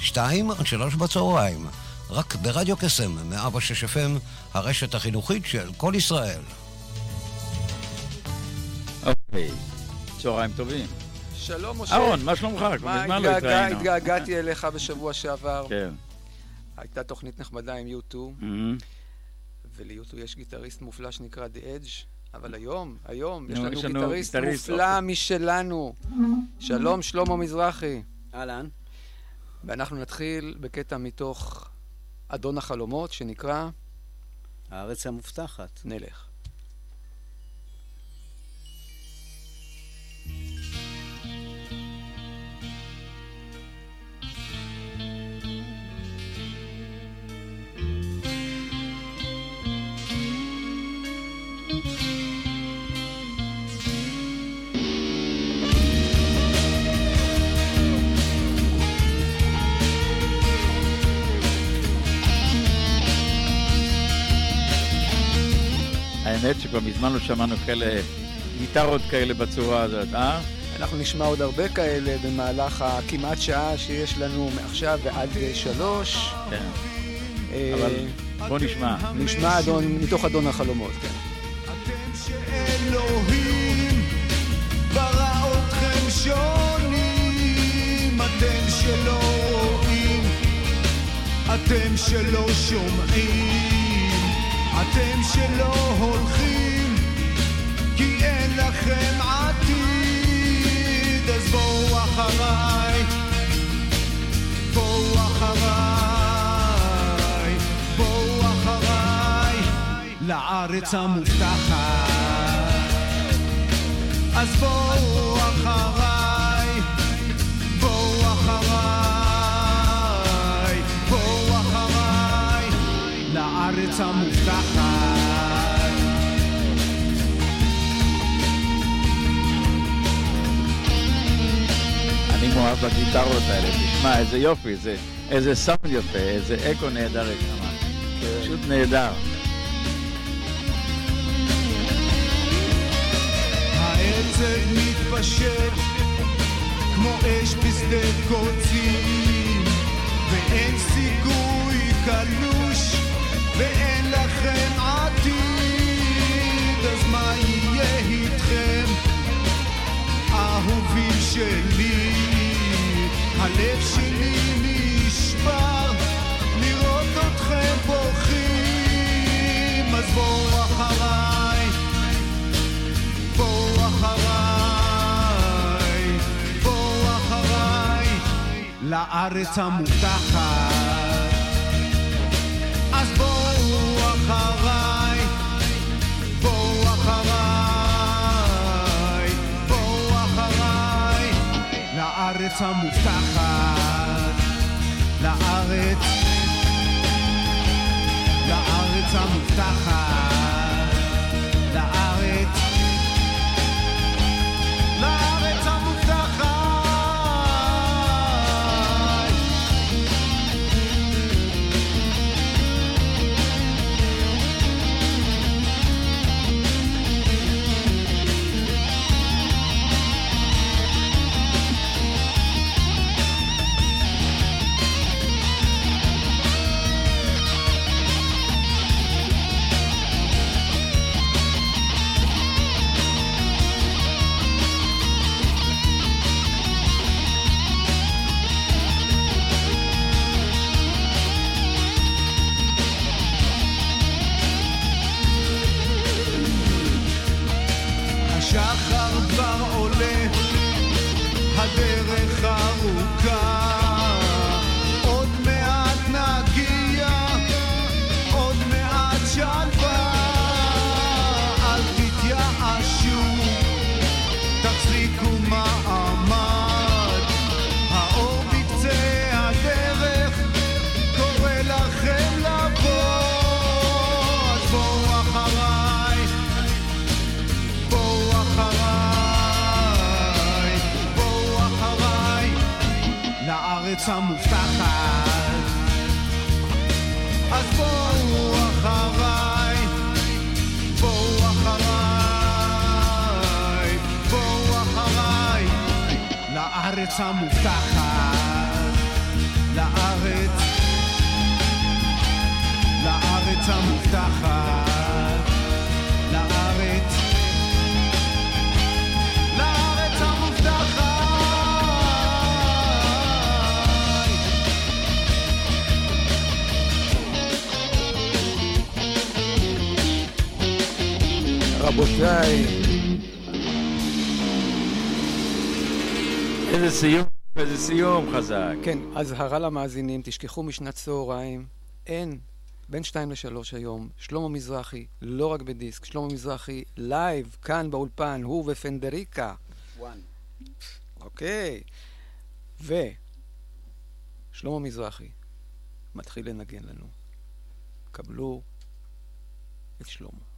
שתיים עד שלוש בצהריים. רק ברדיו קסם, 106 FM, הרשת החינוכית של כל ישראל. אוקיי, צהריים טובים. שלום, משה. אהרון, מה שלומך? כבר מזמן לא התראינו. התגעגעתי אליך בשבוע שעבר. כן. הייתה תוכנית נחמדה עם U2, Mm-hmm. ול-U2 יש גיטריסט מופלא שנקרא The Edge, אבל היום, היום, יש נו, לנו גיטריסט, מופלא אוקיי. משלנו. שלום, שלמה מזרחי. אהלן. ואנחנו נתחיל בקטע מתוך אדון החלומות, שנקרא הארץ המובטחת. נלך. האמת שכבר מזמן לא שמענו כאלה גיטרות כאלה בצורה הזאת, אה? אנחנו נשמע עוד הרבה כאלה במהלך הכמעט שעה שיש לנו מעכשיו ועד שלוש. כן. אה, אבל בוא נשמע. נשמע אדון, מתוך אדון החלומות, כן. אתם שאלוהים ברא אתכם שונים, אתם שלא רואים, אתם שלא שומעים, אתם שלא הולכים, כי אין לכם עתיד, אז בואו אחריי, בואו אחריי, בואו אחריי. לארץ המובטחת. אז בואו אחריי, בואו אחריי, בואו אחריי. בגיטרות האלה, תשמע איזה יופי, איזה- איזה סאונד יפה, איזה אקו נהדר יש שם. פשוט נהדר. העצב מתפשט כמו אש בשדה קוצים ואין סיכוי קלוש ואין לכם עתיד אז מה יהיה איתכם אהובים שלי הלב שלי נשבר לראות אתכם בוכים אז בואו אחריי בואו אחריי, בואו אחריי, לארץ המובטחת. לארץ המובטחת. לארץ, לארץ המובטחת. לארץ המובטחת, איזה סיום חזק. כן, אזהרה למאזינים, תשכחו משנת צהריים, אין בין שתיים לשלוש היום, שלמה מזרחי, לא רק בדיסק, שלמה מזרחי לייב, כאן באולפן, הוא ופנדריקה. וואן. אוקיי. ושלמה מזרחי מתחיל לנגן לנו. קבלו את שלמה.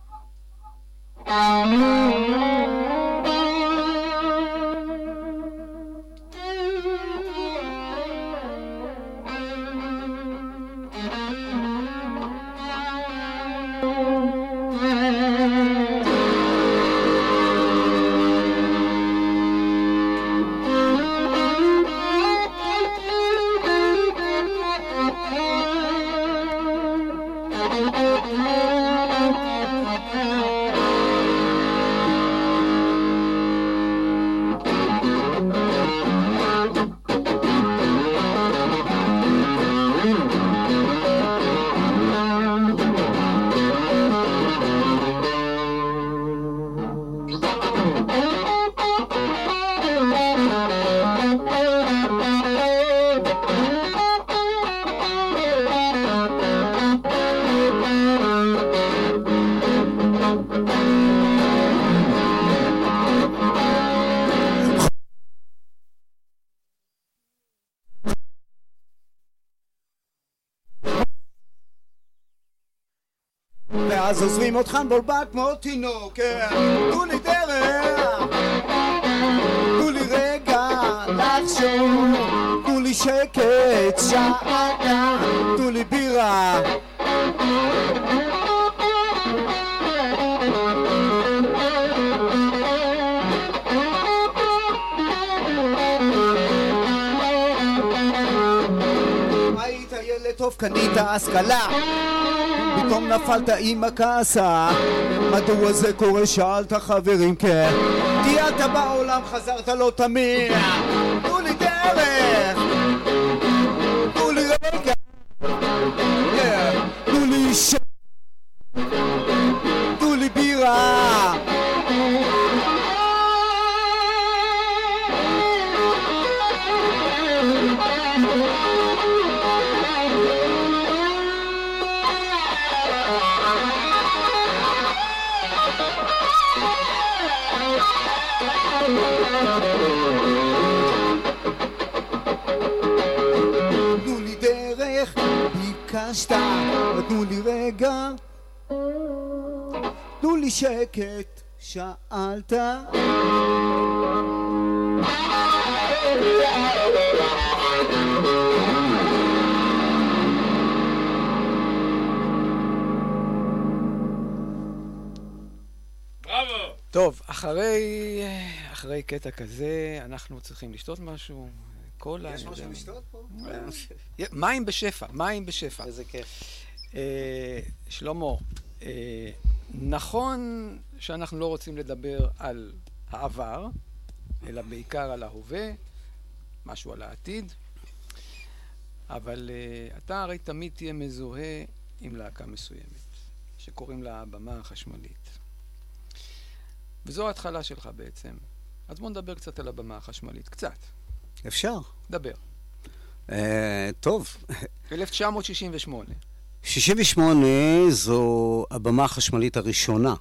ואז עוזבים אותך מבולבל כמו תינוק, כן. תנו לי דרך, תנו לי רגע לחשוב, תנו לי שקט, שעה, תנו לי בירה. היית ילד טוב, קנית השכלה פתאום נפלת עם הכעסה. מדוע זה קורה? שאלת חברים כן. טיילת בעולם, חזרת לא תמיד. תנו לי דרך תנו לי רגע, תנו לי שקט, שאלת. טוב, אחרי, אחרי קטע כזה, אנחנו צריכים לשתות משהו. קולה, יש משהו. לשתות פה? מים בשפע, מים בשפע. איזה כיף. אה, שלמה, אה, נכון שאנחנו לא רוצים לדבר על העבר, אלא בעיקר על ההווה, משהו על העתיד, אבל אה, אתה הרי תמיד תהיה מזוהה עם להקה מסוימת, שקוראים לה הבמה החשמלית. וזו ההתחלה שלך בעצם. אז בוא נדבר קצת על הבמה החשמלית. קצת. אפשר. דבר. אה, טוב, 1968, 68 זו הבמה החשמלית הראשונה.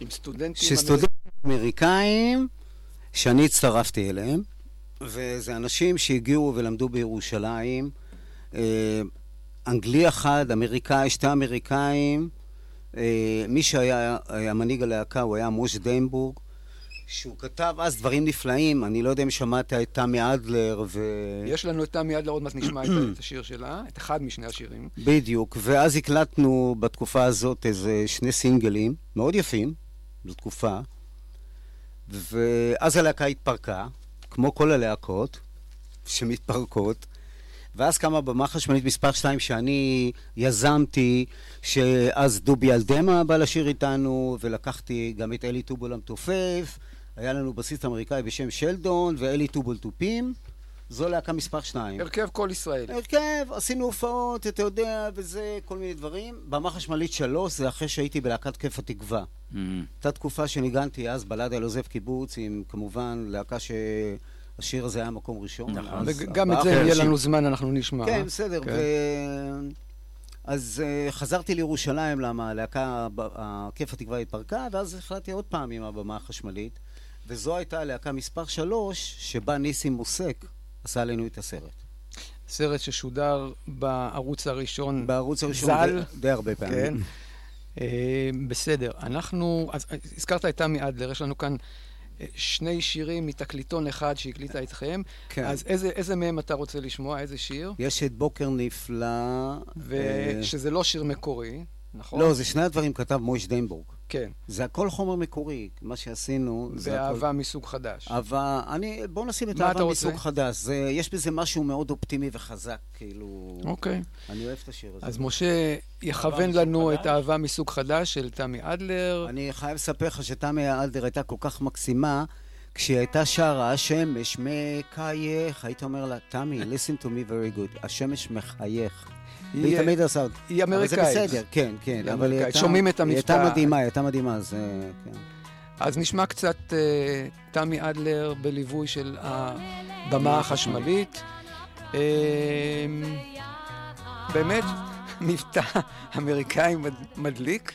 עם סטודנטים... שסטודנטים אמריקאים שאני הצטרפתי אליהם, וזה אנשים שהגיעו ולמדו בירושלים. אה, אנגלי אחד, אמריקאי, שתי אמריקאים. אה, מי שהיה המנהיג הלהקה הוא היה מוש דיינבורג, שהוא כתב אז דברים נפלאים, אני לא יודע אם שמעת את תמי אדלר ו... יש לנו את תמי אדלר, עוד מעט נשמע את את השיר שלה, את אחד משני השירים. בדיוק, ואז הקלטנו בתקופה הזאת איזה שני סינגלים, מאוד יפים, זו תקופה, ואז הלהקה התפרקה, כמו כל הלהקות שמתפרקות, ואז קמה במה חשמלית מספר 2 שאני יזמתי, שאז דובי אלדמה בא לשיר איתנו, ולקחתי גם את אלי טובול המתופף, היה לנו בסיס אמריקאי בשם שלדון, ואלי טובול תופים. זו להקה מספר 2. הרכב כל ישראל. הרכב, עשינו הופעות, אתה יודע, וזה, כל מיני דברים. במה חשמלית 3 זה אחרי שהייתי בלהקת כיף התקווה. Mm. הייתה תקופה שניגנתי אז בלדה על עוזב קיבוץ, עם כמובן להקה שהשיר הזה היה מקום ראשון. נכון. וגם את זה, יהיה. לנו זמן, אנחנו נשמע. כן, בסדר. כן. ו... אז uh, חזרתי לירושלים, למה הלהקה, הכיף התקווה התפרקה, ואז החלטתי עוד פעם עם הבמה החשמלית, וזו הייתה הלהקה מספר שלוש, שבה ניסים מוסק עשה עלינו את הסרט. סרט ששודר בערוץ הראשון. בערוץ הראשון ז"ל. די, די הרבה פעמים. כן. אה, בסדר, אנחנו, אז אה, הזכרת את תמי אדלר, יש לנו כאן אה, שני שירים מתקליטון אחד שהקליטה איתכם. כן. אז איזה, איזה מהם אתה רוצה לשמוע? איזה שיר? יש את בוקר נפלא. אה, ושזה לא שיר מקורי, נכון? לא, זה שני הדברים כתב מויש דיינבורג. כן, זה הכל חומר מקורי, מה שעשינו. זה הכל- באהבה מסוג חדש. אהבה, אני, בוא נשים את רוצה? מסוג חדש. זה, יש בזה משהו מאוד אופטימי וחזק, כאילו... אוקיי. אני אוהב את השיר הזה. אז משה יכוון לנו חדש? את אהבה מסוג חדש של תמי אדלר. אני חייב לספר לך שתמי אלדר הייתה כל כך מקסימה, כשהיא הייתה שרה, השמש מחייך, היית אומר לה, תמי, listen to me very good, השמש מחייך. היא- והיא תמיד עושה... היא אבל זה אמריקאית. בסדר, כן, כן. היא אבל היא אמריקאית. הייתה... שומעים את היא המבטא. הייתה מדהימה, היא הייתה מדהימה, זה... כן. אז נשמע קצת אה, תמי אדלר בליווי של הבמה החשמלית. אה, באמת, מבטא אמריקאי מד- מדליק.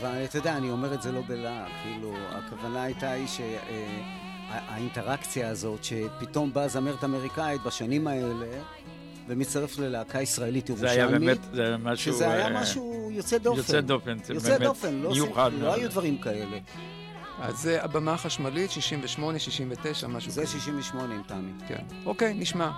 אבל אתה יודע, אני אומר את זה לא בלהב, כאילו, הכוונה הייתה היא שהאינטראקציה הזאת, שפתאום באה זמרת אמריקאית בשנים האלה, ומצטרף ללהקה ישראלית זה היה ירושלמית, באמת, זה היה משהו... שזה היה אה, משהו יוצא דופן. יוצא דופן, זה יוצא באמת דופן, לא, מיוחד מאוד. לא היו דברים כאלה. אז זה הבמה החשמלית, 68, 69, משהו זה כזה. 68 עם תמי. כן. אוקיי, נשמע.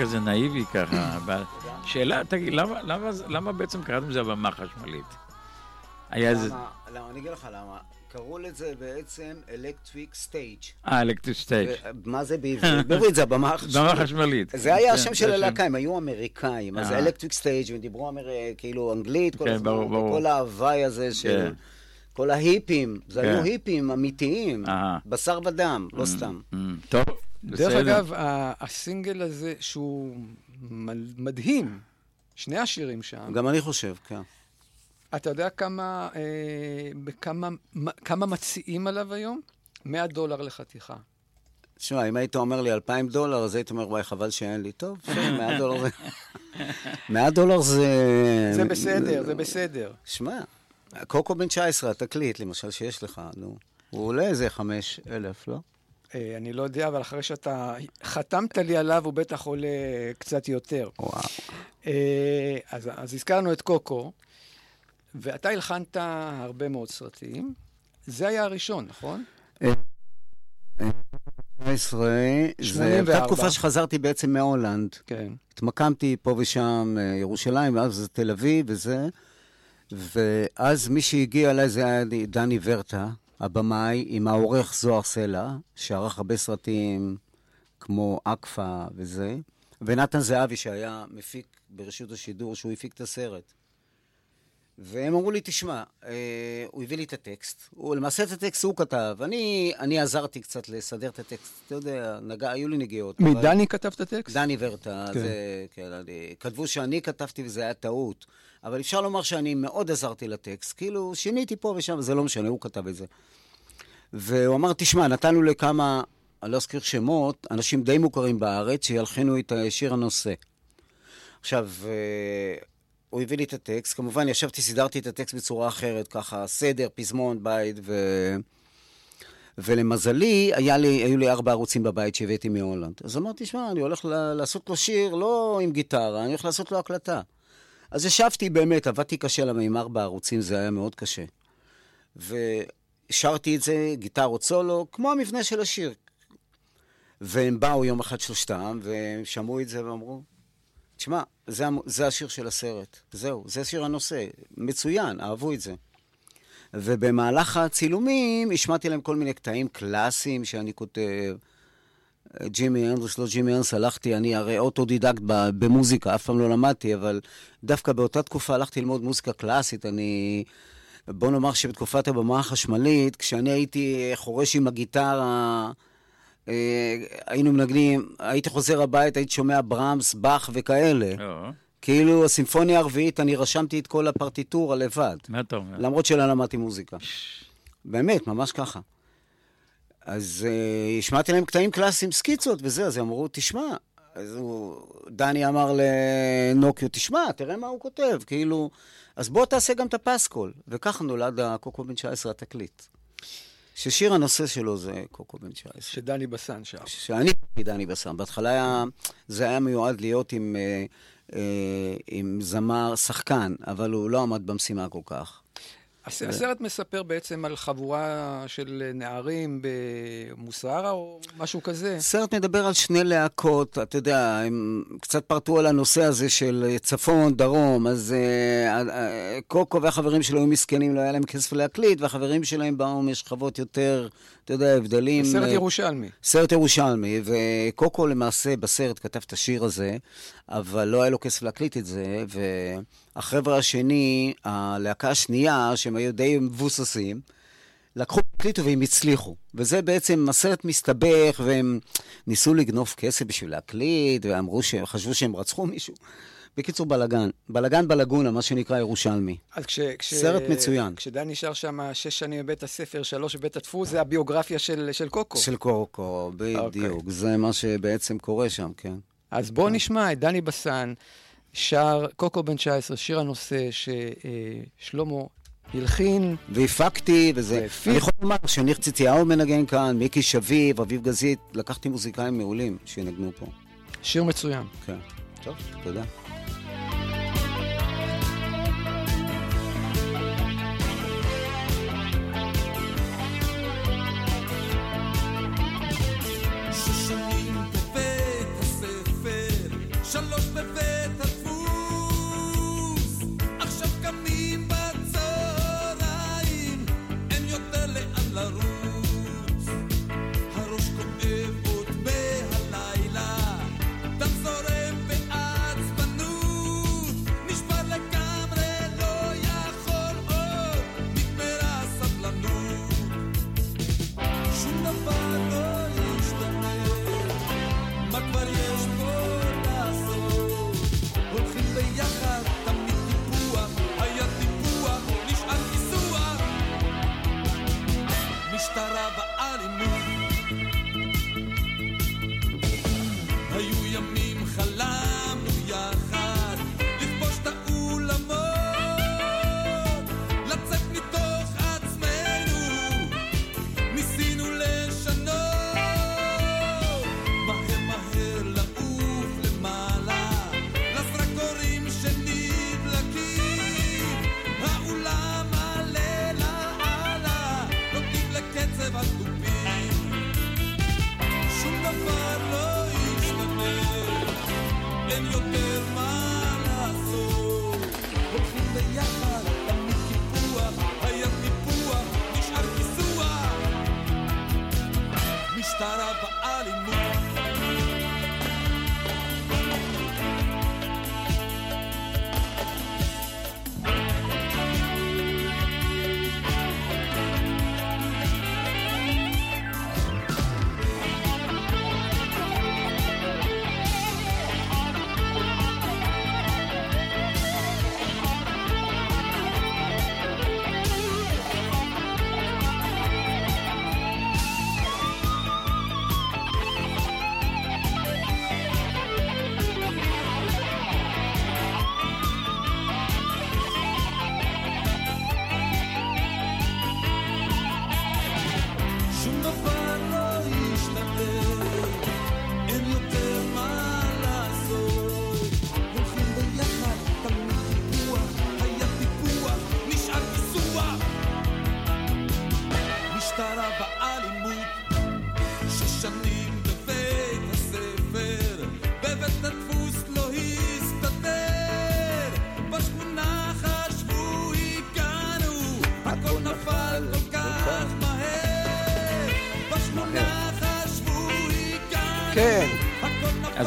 כזה נאיבי ככה. אבל שאלה, תגיד, למה- למה- למה בעצם קראתם לזה הבמה חשמלית? היה. למה? למה? אני אגיד לך למה. קראו לזה בעצם Electric Stage. אה, Electric Stage. מה זה בעברית? בעברית זה הבמה החשמלית. במה חשמלית. זה היה כן, השם זה של. הלהקה, הם היו אמריקאים, אז אה. זה Electric Stage והם דיברו כאילו אנגלית כל כן, הזמן. וכל ההווי הזה של... כן. כל ההיפים, זה כן. היו היפים אמיתיים. בשר ודם, לא סתם. Mm, דרך. אגב, הסינגל הזה, שהוא מדהים, שני השירים שם, גם אני חושב, כן. אתה יודע כמה, אה, בכמה, מה- כמה מציעים עליו היום? 100 דולר לחתיכה. תשמע, אם היית אומר לי 2,000 דולר, אז הייתי אומר, וואי, חבל שאין לי. טוב, בסדר, 100 דולר זה... 100 דולר זה... זה בסדר, זה בסדר. שמע, קוקו בן 19, התקליט, למשל, שיש לך, נו. הוא עולה איזה 5,000, לא? אה, אני לא יודע, אבל אחרי שאתה חתמת לי עליו, הוא בטח עולה קצת יותר. וואו. אה, אז, אז הזכרנו את קוקו, ואתה הלחנת הרבה מאוד סרטים. זה היה הראשון, נכון? 19, זה 84. הייתה תקופה שחזרתי בעצם מהולנד. כן. התמקמתי פה ושם, אה, ירושלים, ואז זה תל אביב וזה. ואז מי שהגיע אליי זה היה דני ורטה, הבמאי, עם העורך זוהר סלע, שערך הרבה סרטים כמו אקפה וזה, ונתן זהבי, שהיה מפיק ברשות השידור, שהוא הפיק את הסרט. והם אמרו לי, תשמע, אה, הוא הביא לי את הטקסט, הוא, למעשה את הטקסט הוא כתב, אני, אני עזרתי קצת לסדר את הטקסט, אתה יודע, נגע, היו לי נגיעות. אבל- מדני כתב את הטקסט? דני ורטה, כן. זה, כן, אני, כתבו שאני כתבתי וזה היה טעות. אבל אפשר לומר שאני מאוד עזרתי לטקסט. כאילו, שיניתי פה ושם, זה לא משנה, הוא כתב את זה. והוא אמר, תשמע, נתנו לכמה, אני לא אזכיר שמות, אנשים די מוכרים בארץ, שילחינו את שיר הנושא. עכשיו, אה, הוא הביא לי את הטקסט, כמובן, ישבתי, סידרתי את הטקסט בצורה אחרת, ככה, סדר, פזמון, בית, ו... ולמזלי, היה לי, היו לי ארבע ערוצים בבית שהבאתי מהולנד. אז אמרתי, שמע, אני הולך לעשות לו שיר, לא עם גיטרה, אני הולך לעשות לו הקלטה. אז ישבתי באמת, עבדתי קשה, למה עם ארבע ערוצים זה היה מאוד קשה. ושרתי את זה, גיטרות סולו, כמו המבנה של השיר. והם באו יום אחד שלושתם, והם שמעו את זה ואמרו, תשמע, זה, זה השיר של הסרט, זהו, זה שיר הנושא, מצוין, אהבו את זה. ובמהלך הצילומים השמעתי להם כל מיני קטעים קלאסיים שאני כותב. ג'ימי הנדריקס, לא ג'ימי הנדריקס, הלכתי, אני הרי אוטודידקט במוזיקה, אף פעם לא למדתי, אבל דווקא באותה תקופה הלכתי ללמוד מוזיקה קלאסית. אני... בוא נאמר שבתקופת הבמה החשמלית, כשאני הייתי חורש עם הגיטרה, היינו מנגנים, הייתי חוזר הביתה, הייתי שומע ברמס, באך וכאלה. לא, כאילו, הסימפוניה הרביעית, אני רשמתי את כל הפרטיטורה לבד. מה אתה אומר? למרות שלא למדתי מוזיקה. באמת, ממש ככה. אז uh, השמעתי להם קטעים קלאסיים, סקיצות וזה, אז הם אמרו, תשמע, אז הוא, דני אמר לנוקיו, תשמע, תראה מה הוא כותב, כאילו, אז בוא תעשה גם את הפסקול. וככה נולד הקוקו בן 19 התקליט. ששיר הנושא שלו זה קוקו בן 19. שדני בסן שר. שאני דני בסם. בהתחלה היה, זה היה מיועד להיות עם, אה, אה, עם זמר, שחקן, אבל הוא לא עמד במשימה כל כך. הס- הסרט מספר בעצם על חבורה של נערים במוסרה או משהו כזה. הסרט מדבר על שני להקות, אתה יודע, הם קצת פרטו על הנושא הזה של צפון, דרום, אז uh, uh, קוקו והחברים שלו היו מסכנים, לא היה להם כסף להקליט, והחברים שלהם באו משכבות יותר, אתה יודע, הבדלים. סרט אה, ירושלמי. סרט ירושלמי, וקוקו למעשה בסרט כתב את השיר הזה, אבל לא היה לו כסף להקליט את זה, והחבר'ה השני, הלהקה השנייה, שהם היו די מבוססים, לקחו, הקליטו והם הצליחו. וזה בעצם, הסרט מסתבך, והם ניסו לגנוב כסף בשביל להקליט, ואמרו שהם חשבו שהם רצחו מישהו. בקיצור, בלאגן. בלאגן בלגונה, מה שנקרא ירושלמי. אז כש, כש, סרט מצוין. כשדני שר שם שש שנים בבית הספר, שלוש בבית הדפוס, זה הביוגרפיה של, של קוקו. של קוקו, בדיוק. זה מה שבעצם קורה שם, כן. אז בואו נשמע את דני בסן, שר קוקו בן 19, שיר הנושא ששלמה הלחין. והפקתי, וזה... והפיק. אני יכול לומר שניר ציציהו מנגן כאן, מיקי שביב, אביב גזית, לקחתי מוזיקאים מעולים שינגנו פה. שיר מצוין. כן. טוב, תודה.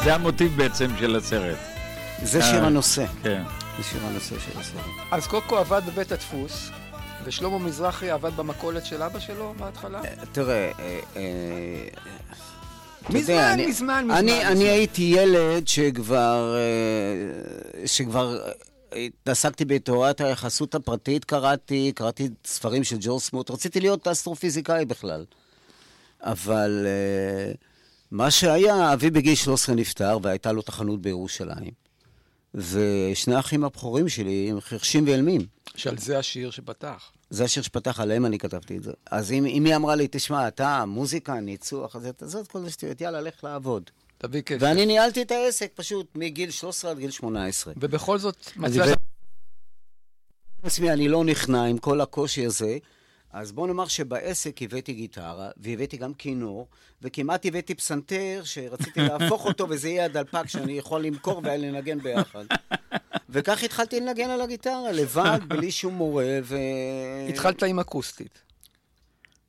זה המוטיב בעצם של הסרט. זה שיר אה. הנושא. כן. זה שיר הנושא של הסרט. אז קוקו עבד בבית הדפוס, ושלמה מזרחי עבד במכולת של אבא שלו בהתחלה? תראה, אה, אה, אתה מזמן, יודע, אני- מזמן, מזמן, אני, מזמן. אני הייתי ילד שכבר, אה, שכבר אה, התעסקתי בתורת היחסות הפרטית, קראתי, קראתי ספרים של ג'ור סמוט, רציתי להיות אסטרופיזיקאי בכלל. אבל אה, מה שהיה, אבי בגיל 13 נפטר והייתה לו תחנות בירושלים. ושני האחים הבכורים שלי הם חרשים ואילמים. שעל זה השיר שפתח. זה השיר שפתח עליהם, אני כתבתי את זה. אז אם, אם היא אמרה לי, תשמע, אתה, מוזיקה, ניצוח, אז אתה- זאת כל זה שטויות, יאללה, לך לעבוד. תביא כסף. ואני ניהלתי את העסק פשוט מגיל 13 עד גיל 18. ובכל זאת. הבאתי לעצמי, אני לא נכנע עם כל הקושי הזה. אז בוא נאמר שבעסק הבאתי גיטרה, והבאתי גם כינור, וכמעט הבאתי פסנתר שרציתי להפוך אותו, וזה יהיה הדלפק שאני יכול למכור ולנגן ביחד. וכך התחלתי לנגן על הגיטרה, לבד, בלי שום מורה, ו... התחלת עם אקוסטית.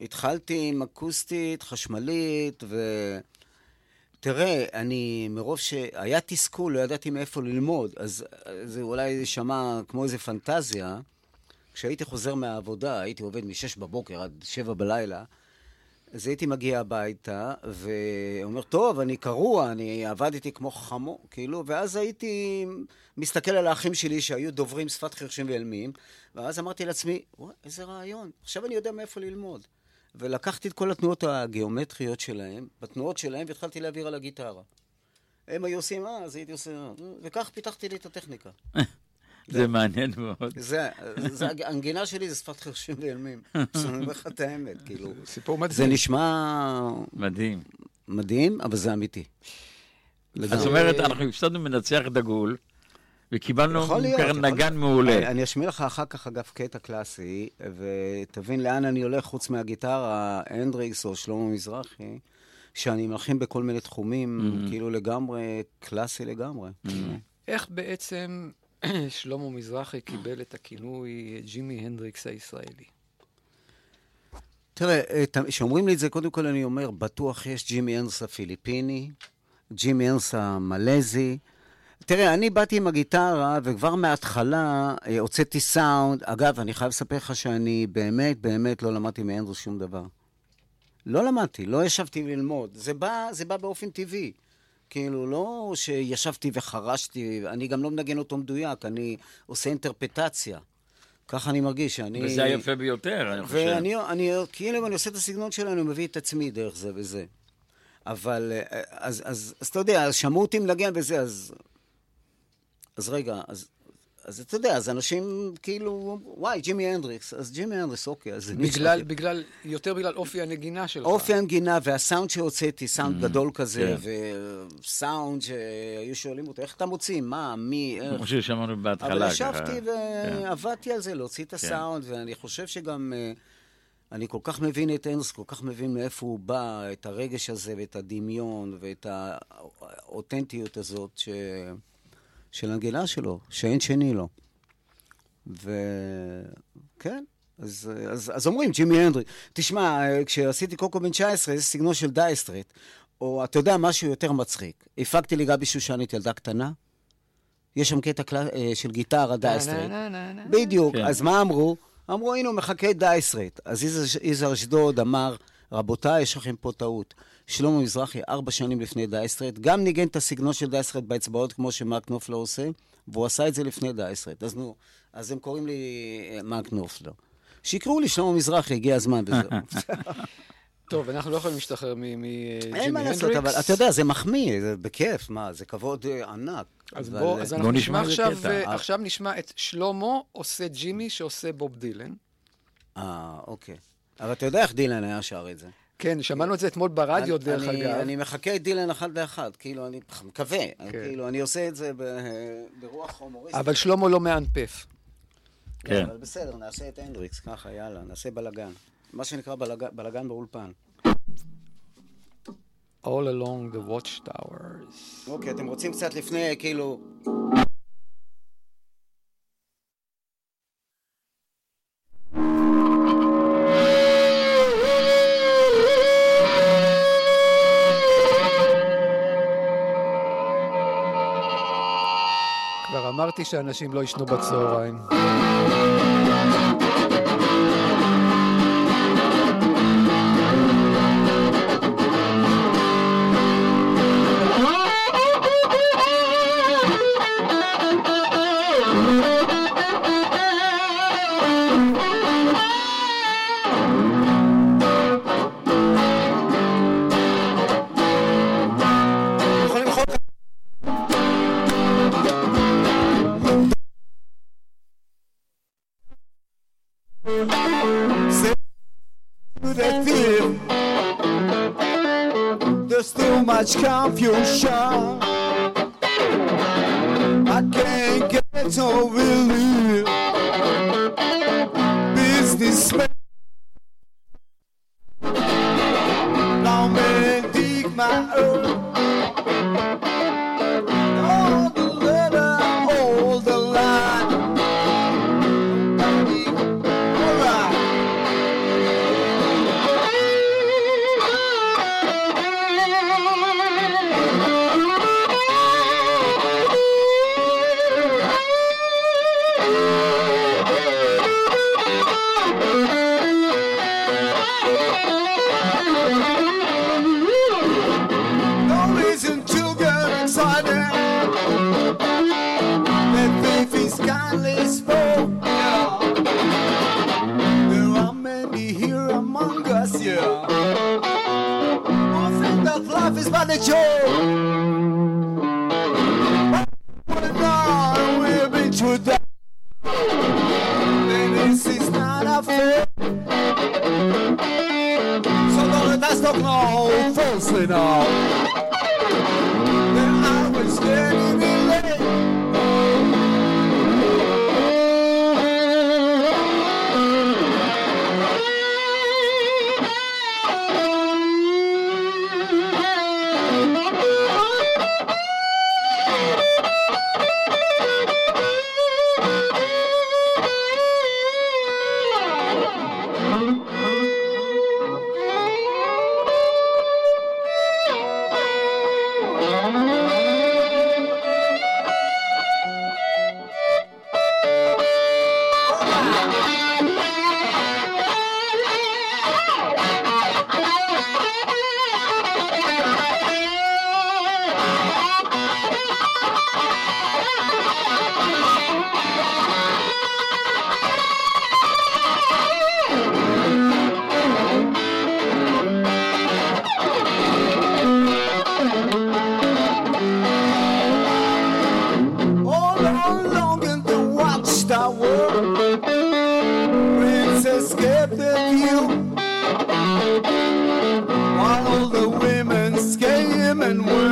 התחלתי עם אקוסטית, חשמלית, ו... תראה, אני מרוב שהיה תסכול, לא ידעתי מאיפה ללמוד, אז זה אולי יישמע כמו איזה פנטזיה. כשהייתי חוזר מהעבודה, הייתי עובד מ-6 בבוקר עד 7 בלילה, אז הייתי מגיע הביתה, ואומר, טוב, אני קרוע, אני עבדתי כמו חמור, כאילו, ואז הייתי מסתכל על האחים שלי שהיו דוברים שפת חרשים ואילמים, ואז אמרתי לעצמי, וואי, איזה רעיון, עכשיו אני יודע מאיפה ללמוד. ולקחתי את כל התנועות הגיאומטריות שלהם, בתנועות שלהם, והתחלתי להעביר על הגיטרה. הם היו עושים, אה, אז הייתי עושה, אה, וכך פיתחתי לי את הטכניקה. זה מעניין מאוד. זה, זה, הנגינה שלי זה שפת חרשים ואילמים. אז אני אומר לך את האמת, כאילו. סיפור מדהים. זה נשמע מדהים. מדהים, אבל זה אמיתי. זאת אומרת, אנחנו הפסדנו מנצח דגול, וקיבלנו נגן. מעולה. אני, אשמיע לך אחר כך, אגב, קטע קלאסי, ותבין לאן אני הולך חוץ מהגיטרה, הנדריקס או שלמה מזרחי, שאני מלחין בכל מיני תחומים, Mhm. כאילו לגמרי, קלאסי לגמרי. איך בעצם שלמה מזרחי קיבל את הכינוי ג'ימי הנדריקס הישראלי? תראה, כשאומרים לי את זה, קודם כל אני אומר, בטוח יש ג'ימי אנס הפיליפיני, ג'ימי אנס המלזי. תראה, אני באתי עם הגיטרה, וכבר מההתחלה אה, הוצאתי סאונד. אגב, אני חייב לספר לך שאני באמת, באמת לא למדתי מהנדריקס שום דבר. לא למדתי, לא ישבתי ללמוד. זה בא, זה בא באופן טבעי. כאילו, לא שישבתי וחרשתי, אני גם לא מנגן אותו מדויק, אני עושה אינטרפטציה. ככה אני מרגיש, שאני... וזה היפה ביותר, אני חושב. ואני, אני, כאילו, אני עושה את הסגנון שלנו, אני מביא את עצמי דרך זה וזה. אבל, אה, אז, אז, אז אתה יודע, אז שמעו אותי מנגן וזה, אז... אז רגע, אז... אז אתה יודע, אז אנשים כאילו, וואי, ג'ימי הנדריקס, אז ג'ימי הנדריקס, אוקיי, אז אני... בגלל, בגלל, יותר בגלל אופי הנגינה שלך. אופי הנגינה והסאונד שהוצאתי, סאונד Mhm. גדול כזה, כן. וסאונד שהיו שואלים אותו, איך אתה מוציא, מה, מי, איך. כמו ששמענו בהתחלה. אבל. ישבתי כן. ועבדתי על זה, להוציא את הסאונד, ואני חושב שגם... אה, אני כל כך מבין את אנס, כל כך מבין מאיפה הוא בא, את הרגש הזה ואת הדמיון ואת האותנטיות הזאת, ש... של הנגינה שלו, שאין שני לו. וכן, אז, אז, אז אומרים, ג'ימי הנדרי. תשמע, כשעשיתי קוקו בן 19, זה סגנון של Dire Straits, או אתה יודע, משהו יותר מצחיק. הפקתי לי גבי שושנית, ילדה קטנה, יש שם קטע קלה, אה, של גיטרה Dire Straits. נה, נה, נה. בדיוק, כן. אז מה אמרו? אמרו, הנה הוא מחקה Dire Straits. אז יזהר אשדות אמר, רבותיי, יש לכם פה טעות. שלמה מזרחי, ארבע שנים לפני Dire Straits, גם ניגן את הסגנון של Dire Straits באצבעות, כמו שמרק נופלר עושה, והוא עשה את זה לפני Dire Straits. אז נו, אז הם קוראים לי אה, מרק נופלר. שיקראו לי שלמה מזרחי, הגיע הזמן וזהו. טוב, אנחנו לא יכולים להשתחרר מג'ימי אין מה לעשות, הנדריקס. אבל אתה יודע, זה מחמיא, זה בכיף, מה, זה כבוד אה, ענק. אז אבל, בוא, אה, אז בוא אנחנו נשמע עכשיו, קטע. אה, עכשיו נשמע את שלמה עושה ג'ימי שעושה בוב דילן. אה, אוקיי. אבל אתה יודע איך דילן היה שר את זה. כן, שמענו את זה אתמול ברדיו, אני- דרך אני- אגב. אני מחכה את דילן אחד לאחד, כאילו, אני מקווה, כן. כאילו, אני עושה את זה ב- ברוח הומוריסטית. אבל שלמה לא מאנפף. כן. אבל בסדר, נעשה את הנדריקס, ככה, יאללה, נעשה בלאגן. מה שנקרא בלאגן- בלאגן באולפן. All along the watchtowers. אוקיי, אתם רוצים קצת לפני, כאילו... אמרתי שאנשים לא ישנו בצהריים. yo. one.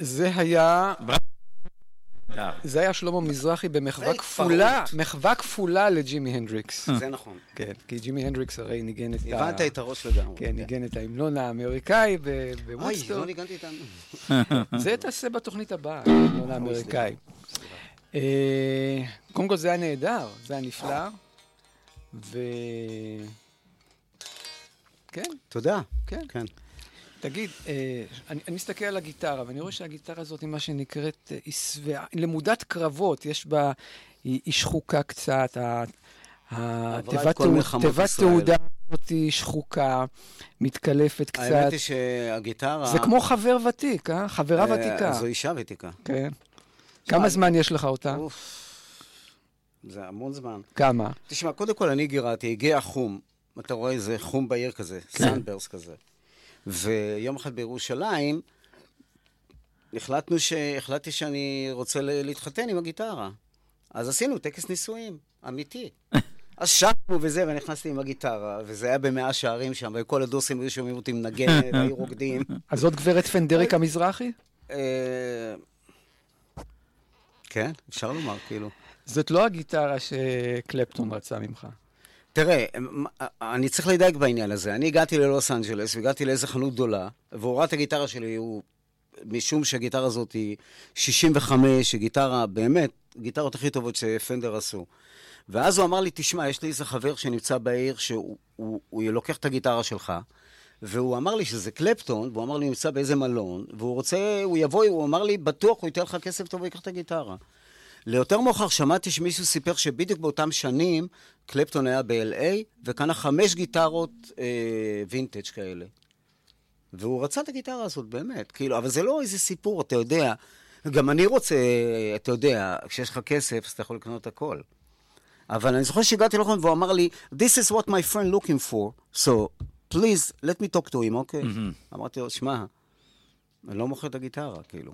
זה, היה... זה היה שלמה מזרחי במחווה. כפולה, מחווה כפולה לג'ימי הנדריקס. זה נכון. כן, כי ג'ימי הנדריקס הרי ניגן את ה... הבנת את הראש לגמרי. כן, ניגן את ההמנון האמריקאי ב- אוי, בוודסטוק. לא ניגנתי איתם. זה תעשה בתוכנית הבאה, ההמנון האמריקאי. אה, קודם כל זה היה נהדר, זה היה נפלא. ו... כן, תודה. כן. תגיד, אה, אני, אני מסתכל על הגיטרה, ואני רואה שהגיטרה הזאת היא מה שנקראת, אה, היא שבעה, למודת קרבות, יש בה, היא, היא שחוקה קצת, ה- ה- עברה את תיבת כל תעוד- מלחמות תיבת ישראל. תעודה הזאת היא שחוקה, מתקלפת קצת. האמת היא שהגיטרה... זה כמו חבר ותיק, אה? חברה אה, ותיקה. זו אישה ותיקה. כן. כמה זמן יש לך אותה? זה המון זמן. כמה? תשמע, קודם כל אני גירדתי, הגיע חום. אתה רואה איזה חום בעיר כזה, כן. סנברס כזה. ויום אחד בירושלים, החלטנו ש... החלטתי שאני רוצה להתחתן עם הגיטרה. אז עשינו טקס נישואים, אמיתי. אז שרנו וזה, ונכנסתי עם הגיטרה, וזה היה במאה שערים שם, וכל הדוסים היו שומעים אותי מנגן, והיו רוקדים. אז זאת גברת פנדריקה מזרחי? אה, כן, אפשר לומר, כאילו. זאת לא הגיטרה שקלפטון רצה ממך. תראה, מה- אני צריך לדייק בעניין הזה. אני הגעתי ללוס אנג'לס, והגעתי לאיזה חנות גדולה, את הגיטרה שלי, הוא... משום שהגיטרה הזאת היא 65, היא גיטרה, באמת, גיטרות הכי טובות שפנדר עשו. ואז הוא אמר לי, תשמע, יש לי איזה חבר שנמצא בעיר, שהוא הוא, הוא לוקח את הגיטרה שלך, והוא אמר לי שזה קלפטון, והוא אמר לי, הוא נמצא באיזה מלון, והוא רוצה, הוא יבוא, הוא אמר לי, בטוח הוא ייתן לך כסף טוב ויקח את הגיטרה. ליותר מאוחר שמעתי שמישהו סיפר שבדיוק באותם שנים קלפטון היה ב-LA וקנה חמש גיטרות אה, וינטג' כאלה. והוא רצה את הגיטרה הזאת, באמת. כאילו, אבל זה לא איזה סיפור, אתה יודע. גם אני רוצה, אתה יודע, כשיש לך כסף, אז אתה יכול לקנות הכל. אבל אני זוכר שהגעתי לחון והוא אמר לי, This is what my friend looking for, so please, let me talk to him, אוקיי? אמרתי לו, שמע, אני לא מוכר את הגיטרה, כאילו.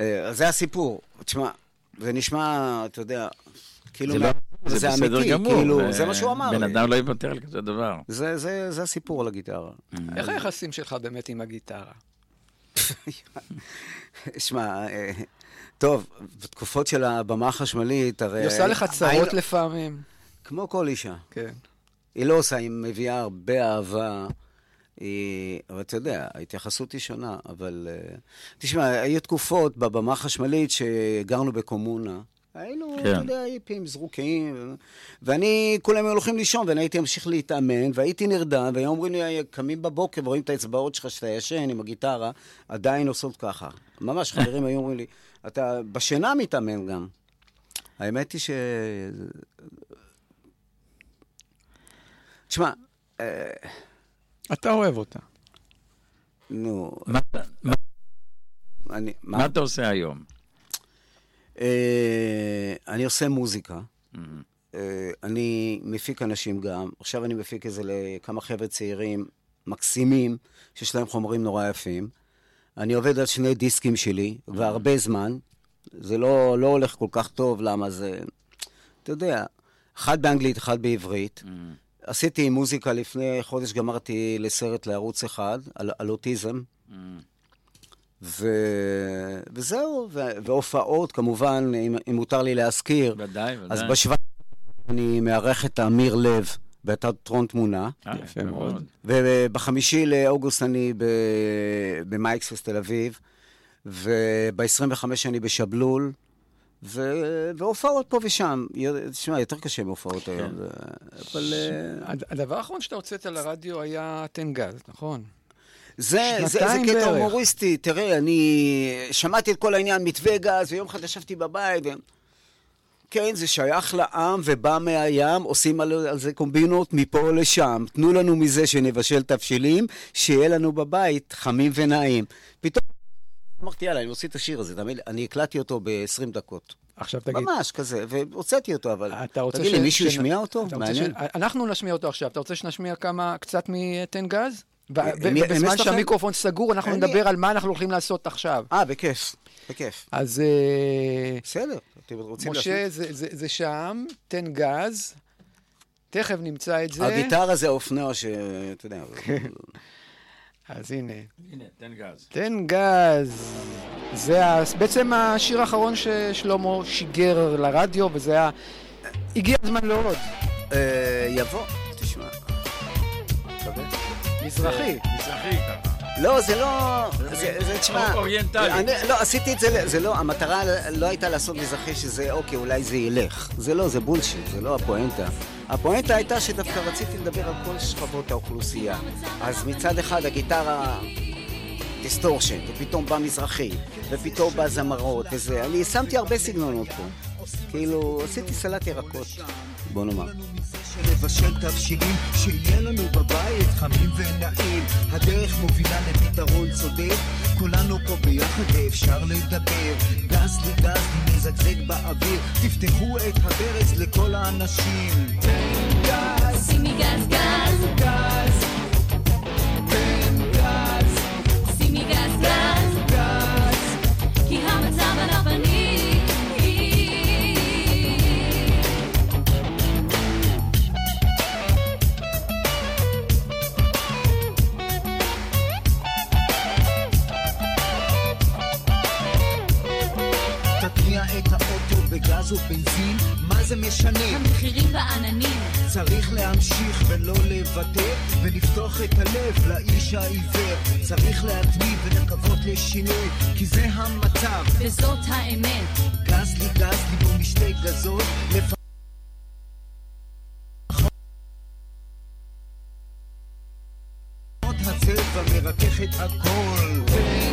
אה, זה הסיפור. תשמע, זה נשמע, אתה יודע, כאילו... זה לא... זה זה בסדר אמיתי, גמור. כאילו, ו- זה מה שהוא אמר בן לי. אדם לא יוותר על כזה דבר. זה, זה, זה הסיפור על הגיטרה. איך היחסים שלך באמת עם הגיטרה? שמע, אה, טוב, בתקופות של הבמה החשמלית, הרי... היא עושה לך צרות היינו- לפעמים. כמו כל אישה. כן. היא לא עושה, היא מביאה הרבה אהבה. היא... אבל אתה יודע, ההתייחסות היא שונה, אבל... אה, תשמע, היו תקופות בבמה החשמלית שגרנו בקומונה. היינו, כן. אתה יודע, היפים, זרוקים, ואני, כולם היו הולכים לישון, ואני הייתי ממשיך להתאמן, והייתי נרדם, והיו אומרים לי, קמים בבוקר ורואים את האצבעות שלך שאתה ישן עם הגיטרה, עדיין עושות ככה. ממש, חברים היו אומרים לי, אתה בשינה מתאמן גם. האמת היא ש... תשמע, אה, אתה אוהב אותה. נו, מה- מה- אני... מה אתה עושה היום? אה, אני עושה מוזיקה. אה, אני מפיק אנשים גם. עכשיו אני מפיק איזה לכמה חבר'ה צעירים מקסימים, שיש להם חומרים נורא יפים. אני עובד על שני דיסקים שלי, והרבה זמן. זה לא, לא הולך כל כך טוב, למה זה... אתה יודע, אחד באנגלית, אחד בעברית. עשיתי מוזיקה לפני חודש, גמרתי לסרט לערוץ אחד, על, על אוטיזם. ו... וזהו, ו... והופעות, כמובן, אם, אם מותר לי להזכיר. ודאי, ודאי. אז בשבוע אני מארח את אמיר לב בתיאטרון תמונה, אה, יפה מאוד. ובחמישי לאוגוסט אני ב... במייקספס תל אביב, וב-25 אני בשבלול. והופעות פה ושם. תשמע, יותר קשה מהופעות היום, זה- אבל... אה, הד- הדבר האחרון שאתה הוצאת לרדיו היה תן גז, נכון? זה, זה, זה קטע. הומוריסטי. תראה, אני שמעתי את כל העניין מתווה גז, ויום אחד ישבתי בבית, ו... כן, זה שייך לעם ובא מהים, עושים על, על זה קומבינות מפה לשם. תנו לנו מזה שנבשל תבשילים, שיהיה לנו בבית חמים ונעים. פתאום אמרתי, יאללה, אני מוציא את השיר הזה, תאמין לי, אני הקלטתי אותו ב-20 דקות. עכשיו תגיד. ממש כזה, והוצאתי אותו, אבל... אתה רוצה תגיד לי, ש- מישהו שנ- השמיע אותו? מעניין. ש- אנחנו נשמיע אותו עכשיו. אתה רוצה שנשמיע כמה, קצת מתן גז? יש לכם? שהמיקרופון סגור, אנחנו לי- נדבר על מה אנחנו הולכים לעשות עכשיו. אה, בכיף, בכיף. אז אה, בסדר, אתם רוצים משה, זה- זה זה שם, תן גז. תכף נמצא את זה. הגיטרה זה האופנוע ש... אתה יודע. אז הנה. הנה, תן גז. תן גז. זה ה- בעצם השיר האחרון ששלמה שיגר לרדיו, וזה היה... הגיע הזמן לעוד. אה, יבוא, תשמע. מזרחי. מזרחי ככה. לא, זה לא... זה, זה, תשמע... אוריינטלי. אני, לא, עשיתי את זה, זה לא, המטרה לא הייתה לעשות מזרחי שזה, אוקיי, אולי זה ילך. זה לא, זה בולשיט, זה לא הפואנטה. הפואנטה הייתה שדווקא רציתי לדבר על כל שכבות האוכלוסייה. אז מצד אחד הגיטרה distortion, ופתאום בא מזרחי, ופתאום בא זמרות וזה. אני שמתי הרבה סגנונות פה. כאילו, עשיתי סלט ירקות, בוא נאמר. שנבשל תבשילים, שיהיה לנו בבית חמים ונעים. הדרך מובילה לפתרון צודק, כולנו פה ביחד ואפשר לדבר. גז לי גז לי מזגזג באוויר, תפתחו את הברז לכל האנשים. גז, שימי גז גז, בגז ובנזין, מה זה משנה? המחירים בעננים צריך להמשיך ולא לוותר, ולפתוח את הלב לאיש העיוור. צריך להתמיד ולקוות לשינוי, כי זה המצב. וזאת האמת גז לי גז לי בו משתי גזות, לפחות הצבע מרכך את הכל.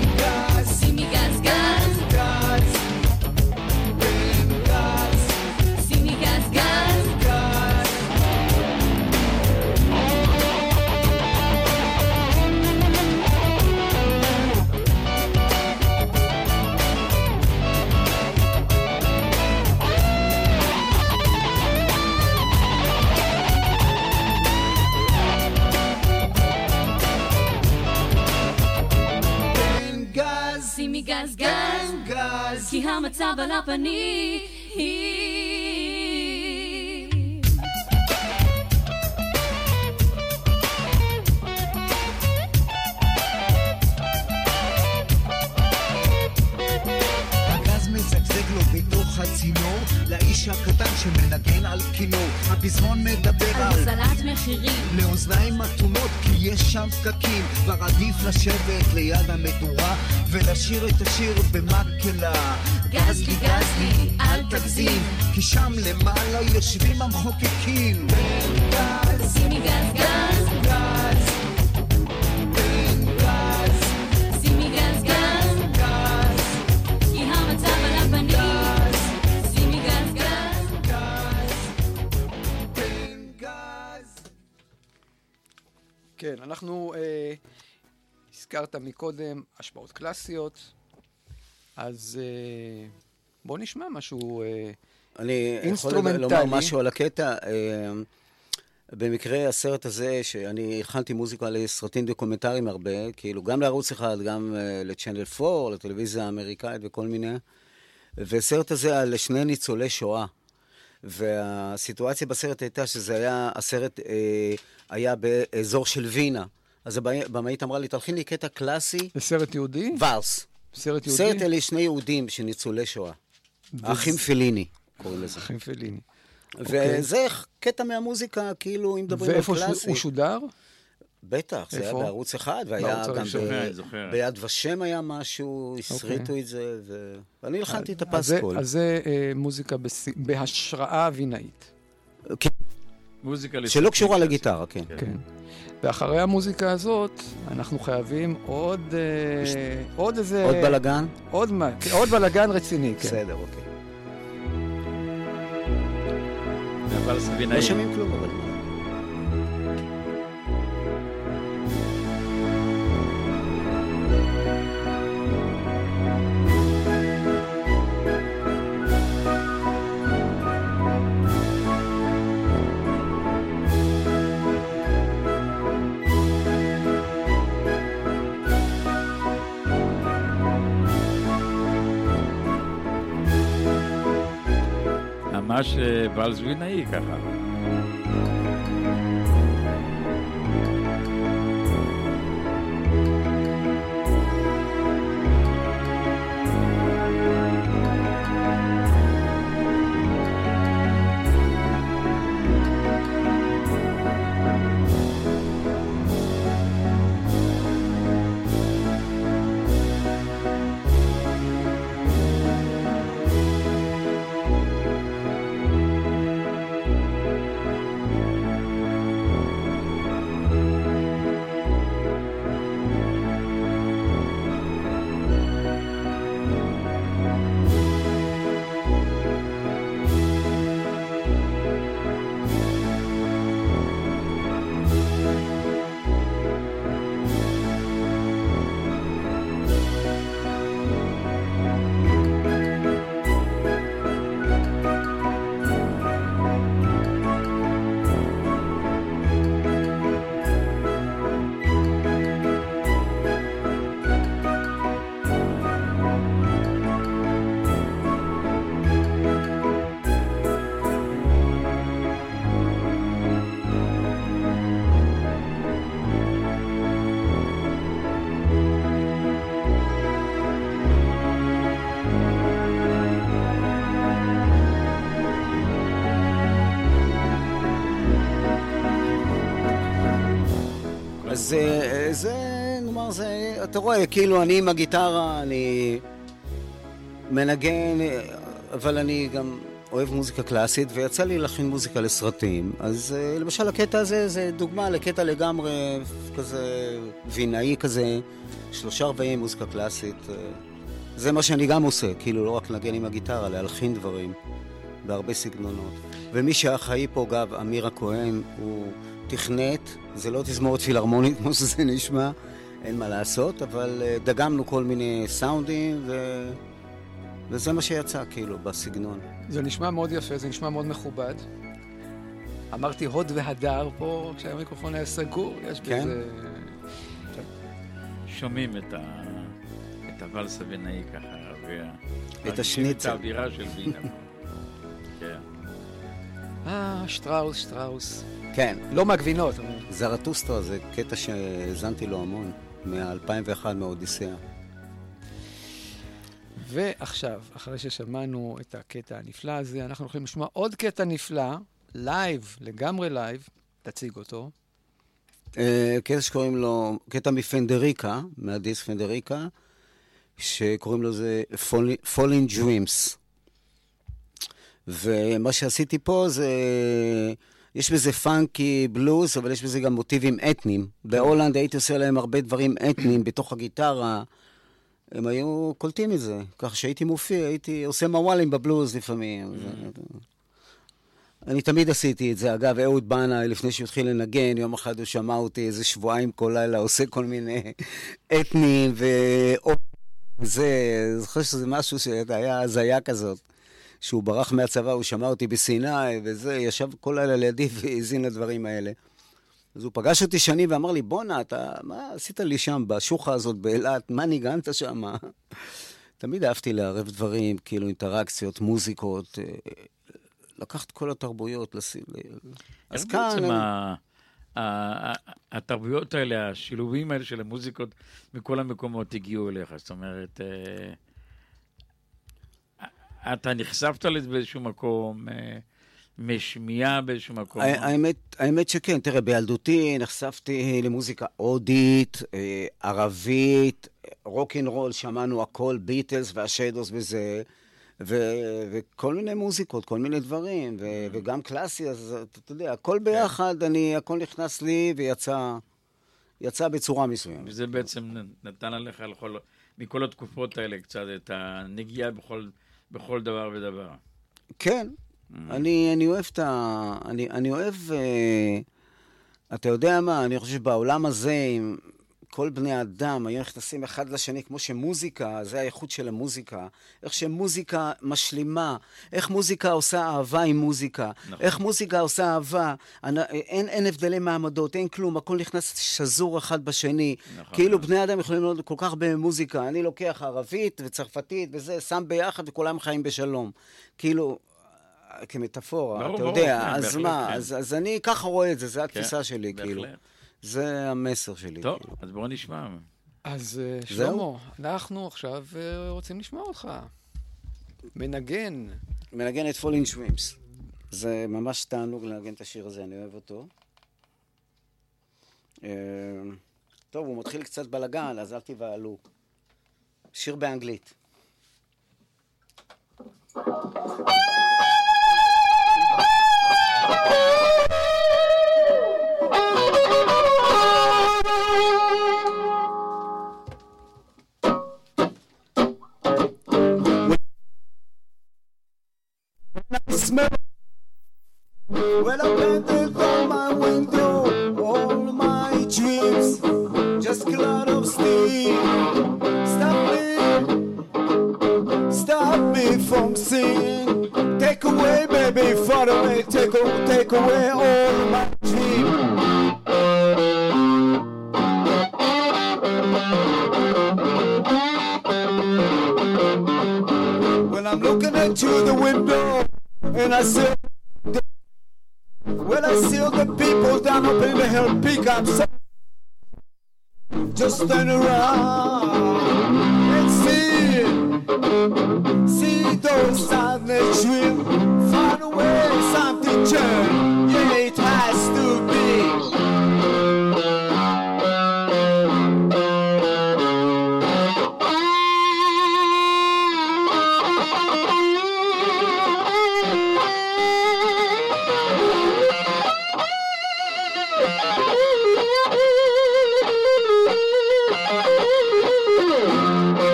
כי המצב על הפנים הגז מזגזג לו בתוך הצינור, לאיש הקטן שמנגן על כינור. הפזמון מדבר על על הוזלת מחירים לאוזניים אטומות יש שם פקקים. כבר עדיף לשבת ליד המדורה ולשיר את השיר במקהלה. גז לי, גז לי, אל תגזים. כי שם למעלה יושבים המחוקקים. גז, שימי גז גז, כן, אנחנו... אה, הזכרת מקודם השפעות קלאסיות, אז אה, בוא נשמע משהו... אה, אני יכול אינסטרומנטלי. לומר משהו על הקטע. אה, במקרה הסרט הזה, שאני הכנתי מוזיקה לסרטים דוקומנטריים הרבה, כאילו גם לערוץ אחד, גם אה, ל Channel 4, לטלוויזיה האמריקאית וכל מיני, והסרט הזה על שני ניצולי שואה. והסיטואציה בסרט הייתה שזה היה, הסרט אה, היה באזור של וינה. אז הבמאית אמרה לי, תלחין לי קטע קלאסי, זה סרט יהודי? ואלס. סרט יהודי? סרט אלה שני יהודים שניצולי שואה. האחים פליני, קוראים לזה. אחים פליני. אוקיי. וזה קטע מהמוזיקה, כאילו, אם מדברים על ואיפה קלאסי. שהוא- הוא שודר? בטח, זה היה? בערוץ אחד, והיה גם זוכר. ביד ושם היה משהו, הסריטו את זה, ו- ואני הלחנתי את הפסקול. אז זה אה, מוזיקה בהשראה וינאית. מוזיקה שלא קשורה. לגיטרה, כן. כן. ואחרי המוזיקה הזאת, אנחנו חייבים עוד, אה, עוד איזה... עוד בלאגן? עוד מה, כן, עוד בלאגן רציני, כן. בסדר, אוקיי. אבל לא סבינאי. שומעים כלום, אבל... ממש אה, ואלס וינאי ככה. אתה רואה, כאילו אני עם הגיטרה, אני מנגן, אבל אני גם אוהב מוזיקה קלאסית, ויצא לי להכין מוזיקה לסרטים. אז אה, למשל הקטע הזה זה דוגמה לקטע לגמרי כזה וינאי כזה, שלושה רבעים מוזיקה קלאסית. אה, זה מה שאני גם עושה, כאילו לא רק לנגן עם הגיטרה, להלחין דברים בהרבה סגנונות. ומי שאחראי פה, אגב, אמיר הכהן, הוא תכנת, זה לא תזמורת פילהרמונית כמו שזה נשמע, אין מה לעשות, אבל אה, דגמנו כל מיני סאונדים, ו... וזה מה שיצא, כאילו, בסגנון. זה נשמע מאוד יפה, זה נשמע מאוד מכובד. אמרתי הוד והדר פה, כשהמיקרופון היה סגור, יש כן. בזה... שומעים את, ה... את הוואלס הוינאי ככה, וה... את השניצל. את האווירה של וינה. כן. אה, שטראוס, שטראוס. כן. לא מהגבינות. זרטוסטרה זה קטע שהאזנתי לו המון, מ-2001 מהאודיסאה. ועכשיו, אחרי ששמענו את הקטע הנפלא הזה, אנחנו הולכים לשמוע עוד קטע נפלא, לייב, לגמרי לייב, תציג אותו. אה, קטע שקוראים לו, קטע מפנדריקה, מהדיסק פנדריקה, שקוראים לו זה Fall- Falling Dreams. ומה שעשיתי פה זה, יש בזה פאנקי בלוז, אבל יש בזה גם מוטיבים אתניים. בהולנד הייתי עושה להם הרבה דברים אתניים בתוך הגיטרה. הם היו קולטים את זה. כך שהייתי מופיע, הייתי עושה מוואלים בבלוז לפעמים. אני תמיד עשיתי את זה. אגב, אהוד בנאי, לפני שהוא התחיל לנגן, יום אחד הוא שמע אותי איזה שבועיים כל לילה, עושה כל מיני אתנים ו... זה, אני זוכר שזה משהו שהיה הזיה כזאת. שהוא ברח מהצבא, הוא שמע אותי בסיני, וזה, ישב כל לילה לידי והאזין לדברים האלה. אז הוא פגש אותי שנים ואמר לי, בואנה, אתה, מה עשית לי שם, בשוחה הזאת באילת, מה ניגנת שם? תמיד אהבתי לערב דברים, כאילו אינטראקציות, מוזיקות, אה, לקחת כל התרבויות, לשים... אז כאן... בעצם ה- התרבויות האלה, השילובים האלה של המוזיקות מכל המקומות הגיעו אליך? זאת אומרת, אה, אתה נחשפת לזה באיזשהו מקום, אה, משמיעה באיזשהו מקום? האמת, האמת שכן, תראה, בילדותי נחשפתי למוזיקה הודית, אה, ערבית, רוקנרול, שמענו הכל, ביטלס והשיידוס וזה, ו- וכל מיני מוזיקות, כל מיני דברים, ו- וגם קלאסי, אז אתה אתה יודע, הכל ביחד, אני, הכל נכנס לי ויצא יצא בצורה מסוימת. וזה בעצם נתן עליך לכל, מכל התקופות האלה קצת את הנגיעה בכל, בכל דבר ודבר. כן, אני, אני אוהב את ה... אני, אני אוהב... אה, אתה יודע מה, אני חושב שבעולם הזה, עם כל בני האדם היו נכנסים אחד לשני, כמו שמוזיקה, זה האיכות של המוזיקה. איך שמוזיקה משלימה, איך מוזיקה עושה אהבה עם מוזיקה, נכון. איך מוזיקה עושה אהבה. אנ- אין, אין הבדלי מעמדות, אין כלום, הכל נכנס שזור אחד בשני. נכון. כאילו בני אדם יכולים ללמוד כל כך הרבה מוזיקה. אני לוקח ערבית וצרפתית וזה, שם ביחד וכולם חיים בשלום. כאילו, כמטאפורה, ברור, אתה ברור, יודע, כן, אז בהחלט, מה, כן. אז אז אני ככה רואה את זה, זו התפיסה כן, שלי, כאילו. זה המסר שלי. טוב, כאילו. אז בואו נשמע. אז אה? שלמה, אנחנו עכשיו אה, רוצים לשמוע אותך. מנגן. מנגן את פולין שווימס. זה ממש תענוג לנגן את השיר הזה, אני אוהב אותו. אה, טוב, הוא מתחיל קצת בלאגן, אז אל תבהלו. שיר באנגלית. smell take, take away all of my dreams when I'm looking into the window and I see when I see all the people down up in the hill peak I'm so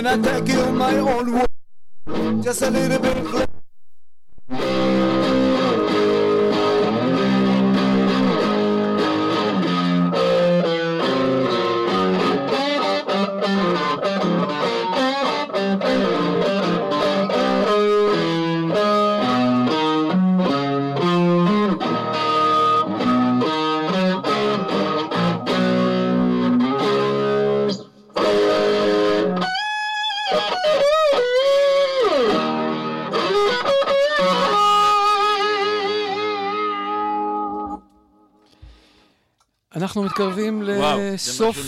and I take you my own way. Just a little bit. cl-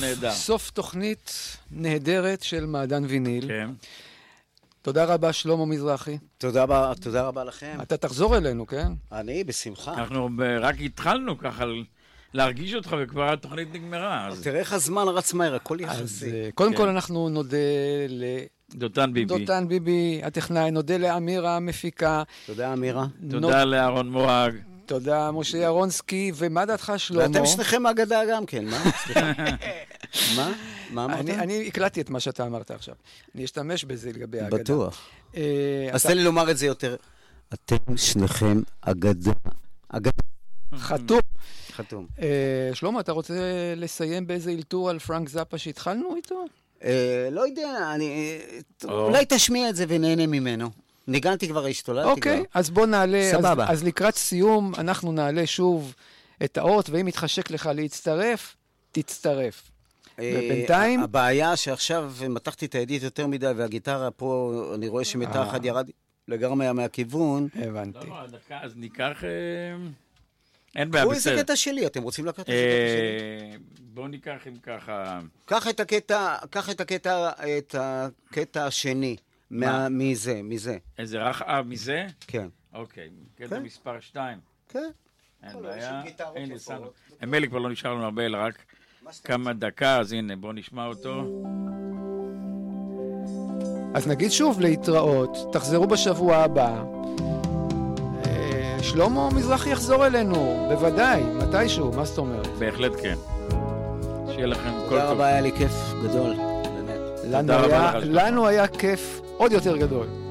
נהדר. סוף תוכנית נהדרת של מעדן ויניל. כן. תודה רבה, שלמה מזרחי. תודה רבה, תודה רבה לכם. אתה תחזור אלינו, כן? אני בשמחה. אנחנו ב- רק התחלנו ככה ל- להרגיש אותך, וכבר התוכנית נגמרה. אז תראה איך הזמן רץ מהר, הכל אז יחסי. אה, קודם כן. כל אנחנו נודה דותן ביבי. לדותן ביבי, הטכנאי, נודה לאמירה המפיקה. תודה, אמירה. תודה לאהרון מורג. תודה, משה ירונסקי, ומה דעתך, שלמה? ואתם שניכם אגדה גם כן, מה? סליחה. מה? מה אמרת? אני, אני הקלטתי את מה שאתה אמרת עכשיו. אני אשתמש בזה לגבי האגדה. בטוח. אה, אז תן לי לומר את זה יותר. אתם שניכם אגדה. אגדה. חתום. חתום. אה, שלמה, אתה רוצה לסיים באיזה אלתור על פרנק זאפה שהתחלנו איתו? אה, לא יודע, אני... או. אולי תשמיע את זה ונהנה ממנו. ניגנתי כבר, השתוללתי כבר. אוקיי, אז בוא נעלה. סבבה. אז, אז לקראת סיום, אנחנו נעלה שוב את האות, ואם יתחשק לך להצטרף, תצטרף. אה, ובינתיים? הבעיה שעכשיו מתחתי את הידית יותר מדי, והגיטרה פה, אני רואה שמתח אה. אחד ירד לגמרי מהכיוון. הבנתי. לא, לא, דקה, אז ניקח... אה, אין בעיה, קחו איזה בסדר. קטע שלי, אתם רוצים לקחת את הקטע שלי? בואו ניקח אם ככה... קח את הקטע, קח את הקטע, את הקטע השני. מה- מזה, מזה. איזה רך... אה, מזה? כן. אוקיי, קטע כן. מספר 2. כן. אין כל בעיה. הנה, יפות. שמנו. ממילא כבר לא נשאר לנו הרבה, אלא רק כמה דקה, אז הנה, בואו נשמע אותו. אז נגיד שוב להתראות, תחזרו בשבוע הבא. אה, שלמה מזרחי יחזור אלינו, בוודאי, מתישהו, מה זאת אומרת? בהחלט כן. שיהיה לכם כל תודה טוב. רבה, היה לי כיף גדול. באמת. לנו היה כיף עוד יותר גדול.